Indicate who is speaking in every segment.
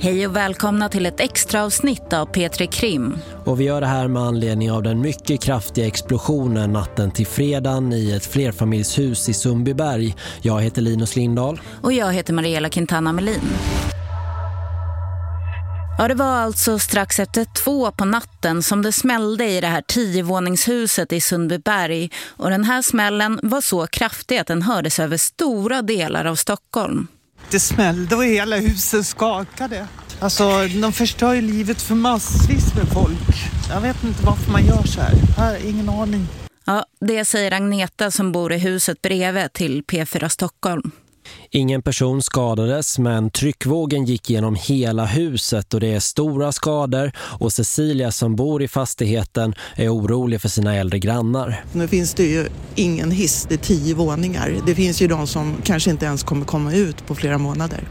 Speaker 1: Hej och välkomna till ett extra avsnitt av P3 Krim.
Speaker 2: Och vi gör det här med anledning av den mycket kraftiga explosionen natten till fredagen i ett flerfamiljshus i Sundbyberg. Jag heter Linus Lindahl.
Speaker 1: Och jag heter Mariella Quintana Melin. Ja, det var alltså strax efter två på natten som det smällde i det här tiovåningshuset i Sundbyberg. Och den här smällen var så kraftig att den hördes över stora delar av Stockholm.
Speaker 3: Det smällde och hela huset skakade. Alltså, de förstör ju livet för massvis med folk. Jag vet inte varför man gör så här. Jag har ingen aning.
Speaker 1: Ja, det säger Agneta som bor i huset bredvid till P4 Stockholm.
Speaker 2: Ingen person skadades men tryckvågen gick genom hela huset och det är stora skador och Cecilia som bor i fastigheten är orolig för sina äldre grannar.
Speaker 3: Nu finns det ju ingen hiss, det är tio våningar. Det finns ju de som kanske inte ens kommer komma ut på flera månader.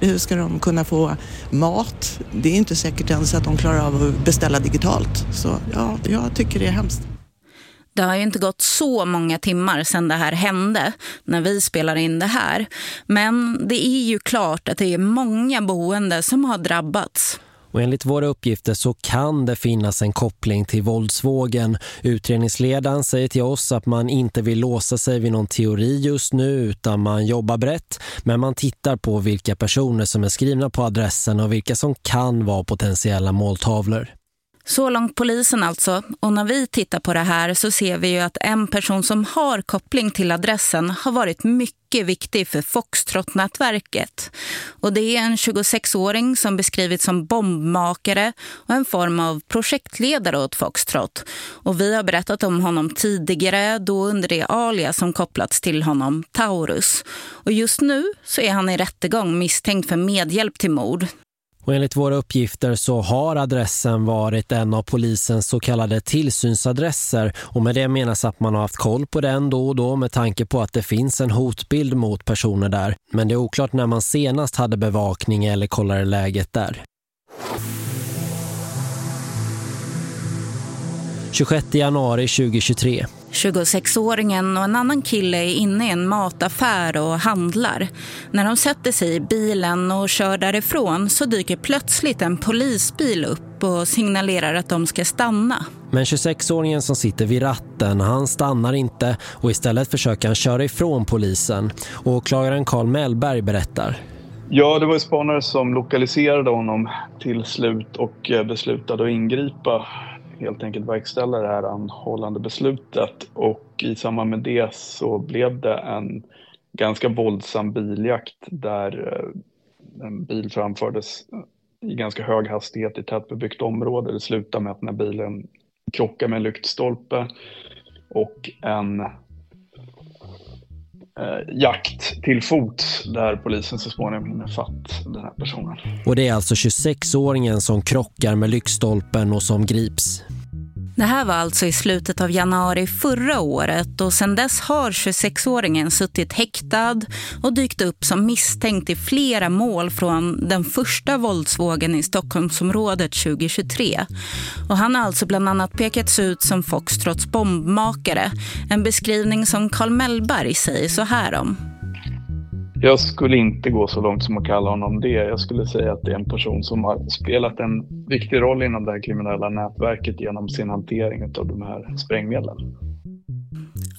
Speaker 3: Hur ska de kunna få mat? Det är inte säkert ens att de klarar av att beställa digitalt. Så ja, jag tycker det är hemskt.
Speaker 1: Det har ju inte gått så många timmar sedan det här hände när vi spelar in det här. Men det är ju klart att det är många boende som har drabbats.
Speaker 2: Och enligt våra uppgifter så kan det finnas en koppling till våldsvågen. Utredningsledaren säger till oss att man inte vill låsa sig vid någon teori just nu utan man jobbar brett. Men man tittar på vilka personer som är skrivna på adressen och vilka som kan vara potentiella måltavlor.
Speaker 1: Så långt polisen alltså. Och när vi tittar på det här så ser vi ju att en person som har koppling till adressen har varit mycket viktig för Foxtrot-nätverket. Och det är en 26-åring som beskrivits som bombmakare och en form av projektledare åt Foxtrot. Och vi har berättat om honom tidigare då under det alias som kopplats till honom, Taurus. Och just nu så är han i rättegång misstänkt för medhjälp till mord.
Speaker 2: Och enligt våra uppgifter så har adressen varit en av polisens så kallade tillsynsadresser och med det menas att man har haft koll på den då och då med tanke på att det finns en hotbild mot personer där. Men det är oklart när man senast hade bevakning eller kollade läget där. 26 januari 2023.
Speaker 1: 26-åringen och en annan kille är inne i en mataffär och handlar. När de sätter sig i bilen och kör därifrån så dyker plötsligt en polisbil upp och signalerar att de ska stanna.
Speaker 2: Men 26-åringen som sitter vid ratten, han stannar inte och istället försöker han köra ifrån polisen. Åklagaren Carl Mellberg berättar.
Speaker 4: Ja, det var spanare som lokaliserade honom till slut och beslutade att ingripa helt enkelt verkställa det här anhållande beslutet och i samband med det så blev det en ganska våldsam biljakt där eh, en bil framfördes i ganska hög hastighet i tätbebyggt område. Det slutade med att den här bilen krockade med en lyktstolpe och en eh, jakt till fots där polisen så småningom hinner fatt den här personen.
Speaker 2: Och det är alltså 26-åringen som krockar med lyktstolpen och som grips.
Speaker 1: Det här var alltså i slutet av januari förra året och sedan dess har 26-åringen suttit häktad och dykt upp som misstänkt i flera mål från den första våldsvågen i Stockholmsområdet 2023. Och han har alltså bland annat pekats ut som Foxtrots bombmakare, en beskrivning som Carl Mellberg säger så här om.
Speaker 4: Jag skulle inte gå så långt som att kalla honom det. Jag skulle säga att det är en person som har spelat en viktig roll inom det här kriminella nätverket genom sin hantering av de här sprängmedlen.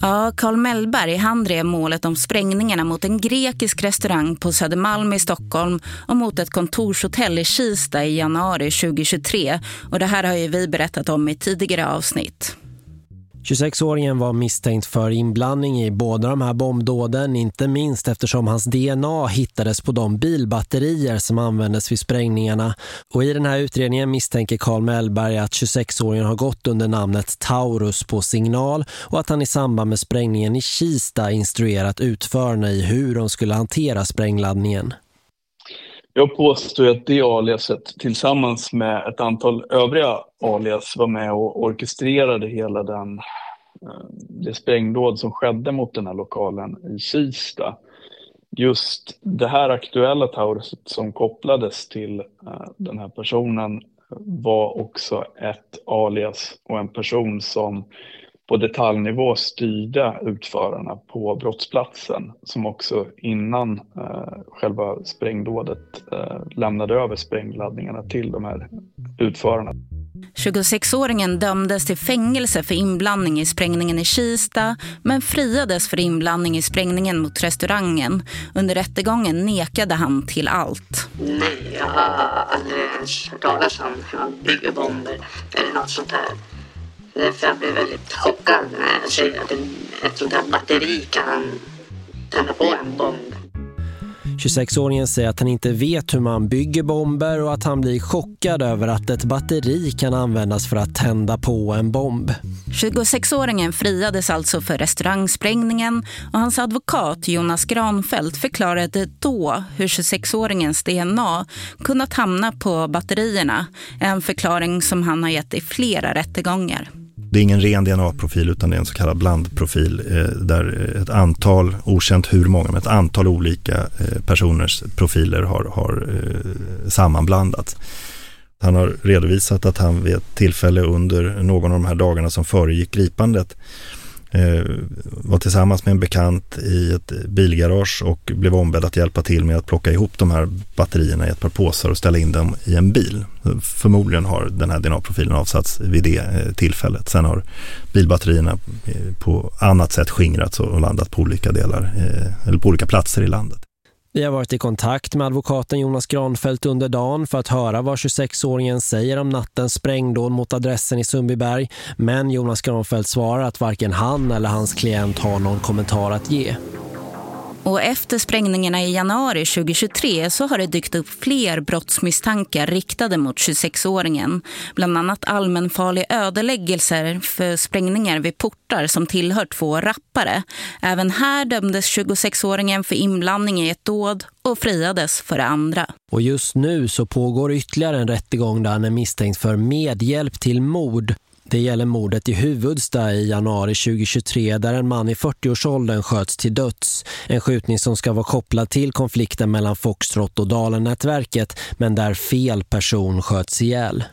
Speaker 1: Ja, Carl Mellberg han drev målet om sprängningarna mot en grekisk restaurang på Södermalm i Stockholm och mot ett kontorshotell i Kista i januari 2023. Och det här har ju vi berättat om i tidigare avsnitt.
Speaker 2: 26-åringen var misstänkt för inblandning i båda de här bombdåden, inte minst eftersom hans DNA hittades på de bilbatterier som användes vid sprängningarna. Och i den här utredningen misstänker Carl Mellberg att 26-åringen har gått under namnet Taurus på signal och att han i samband med sprängningen i Kista instruerat utförarna i hur de skulle hantera sprängladdningen.
Speaker 4: Jag påstår att det aliaset tillsammans med ett antal övriga alias var med och orkestrerade hela den, eh, det sprängdåd som skedde mot den här lokalen i Kista. Just det här aktuella Tauruset som kopplades till eh, den här personen var också ett alias och en person som på detaljnivå styrde utförarna på brottsplatsen som också innan eh, själva sprängdådet eh, lämnade över sprängladdningarna till de här utförarna.
Speaker 1: 26-åringen dömdes till fängelse för inblandning i sprängningen i Kista men friades för inblandning i sprängningen mot restaurangen. Under rättegången nekade han till allt.
Speaker 5: Nej, jag har aldrig ens hört talas om han bygger bomber eller något sånt där. Därför jag blev väldigt chockad när jag ser att ett sånt här batteri kan tända på en bomb.
Speaker 2: 26-åringen säger att han inte vet hur man bygger bomber och att han blir chockad över att ett batteri kan användas för att tända på en bomb.
Speaker 1: 26-åringen friades alltså för restaurangsprängningen och hans advokat Jonas Granfält förklarade då hur 26-åringens DNA kunnat hamna på batterierna. En förklaring som han har gett i flera rättegångar.
Speaker 6: Det är ingen ren DNA-profil utan det är en så kallad blandprofil eh, där ett antal, okänt hur många, men ett antal olika eh, personers profiler har, har eh, sammanblandats. Han har redovisat att han vid ett tillfälle under någon av de här dagarna som föregick gripandet eh, Eh, var tillsammans med en bekant i ett bilgarage och blev ombedd att hjälpa till med att plocka ihop de här batterierna i ett par påsar och ställa in dem i en bil. Förmodligen har den här DNA-profilen avsatts vid det eh, tillfället. Sen har bilbatterierna eh, på annat sätt skingrats och landat på olika delar eh, eller på olika platser i landet.
Speaker 2: Vi har varit i kontakt med advokaten Jonas Granfeldt under dagen för att höra vad 26-åringen säger om nattens sprängdåd mot adressen i Sundbyberg. Men Jonas Granfeldt svarar att varken han eller hans klient har någon kommentar att ge.
Speaker 1: Och efter sprängningarna i januari 2023 så har det dykt upp fler brottsmisstankar riktade mot 26-åringen. Bland annat allmänfarlig ödeläggelser för sprängningar vid portar som tillhör två rappare. Även här dömdes 26-åringen för inblandning i ett dåd och friades för det andra.
Speaker 2: Och just nu så pågår ytterligare en rättegång där han är misstänkt för medhjälp till mord. Det gäller mordet i Huvudsta i januari 2023 där en man i 40-årsåldern sköts till döds. En skjutning som ska vara kopplad till konflikten mellan Foxtrot och Dalen-nätverket men där fel person sköts ihjäl.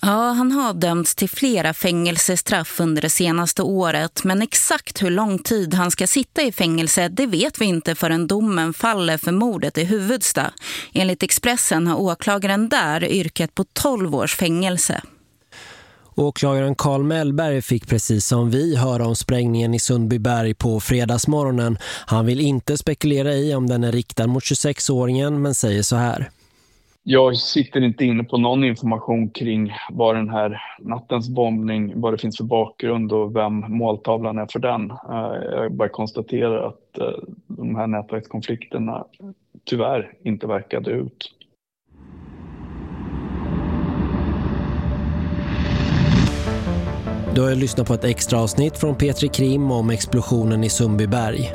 Speaker 1: Ja, han har dömts till flera fängelsestraff under det senaste året men exakt hur lång tid han ska sitta i fängelse det vet vi inte förrän domen faller för mordet i Huvudsta. Enligt Expressen har åklagaren där yrkat på 12 års fängelse.
Speaker 2: Åklagaren Karl Mellberg fick precis som vi höra om sprängningen i Sundbyberg på fredagsmorgonen. Han vill inte spekulera i om den är riktad mot 26-åringen men säger så här.
Speaker 4: Jag sitter inte inne på någon information kring vad den här nattens bombning, vad det finns för bakgrund och vem måltavlan är för den. Eh, jag bara konstaterar att eh, de här nätverkskonflikterna tyvärr inte verkade ut.
Speaker 2: Du har lyssnat på ett extra avsnitt från Petri Krim om explosionen i Sundbyberg.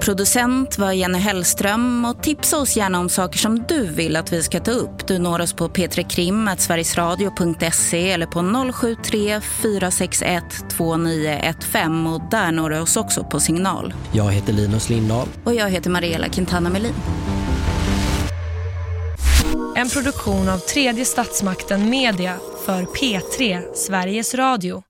Speaker 1: Producent var Jenny Hellström och tipsa oss gärna om saker som du vill att vi ska ta upp. Du når oss på petrekrim.sverigesradio.se eller på 073 461 2915 och där når du oss också på signal.
Speaker 2: Jag heter Linus Lindahl.
Speaker 1: Och jag heter Mariella Quintana Melin.
Speaker 7: En produktion av tredje statsmakten Media för P3 Sveriges Radio.